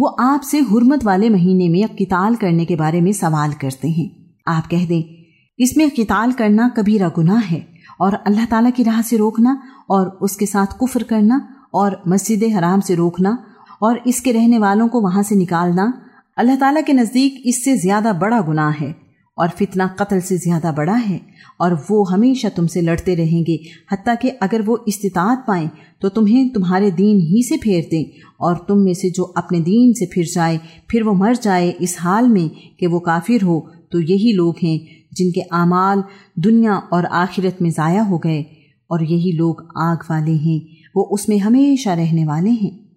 वो आपसे हुरमत वाले महीने में किताल करने के बारे में सवाल करते हैं। आप कह दें, इसमें किताल करना कबीरा गुनाह है और अल्लाह ताला की राह से रोकना और उसके साथ कुफ्र करना और मस्जिद हराम से रोकना और इसके रहने वालों को वहाँ से निकालना, अल्लाह ताला के नज़दीक इससे ज़्यादा बड़ा गुनाह है। और फितना कत्ल से ज़्यादा बड़ा है और वो हमेशा तुमसे लड़ते रहेंगे हती कि अगर वो इस्तात पाएँ तो तुम्हें तुम्हारे दीन ही से फेर दें और तुम में से जो अपने दीन से फिर जाए, फिर वो मर जाए इस हाल में कि वो काफिर हो तो यही लोग हैं जिनके आमाल दुनिया और आखिरत में ज़ाया हो गए और यही लोग आग वाले हैं, वो उसमें हमेशा रहने वाले हैं।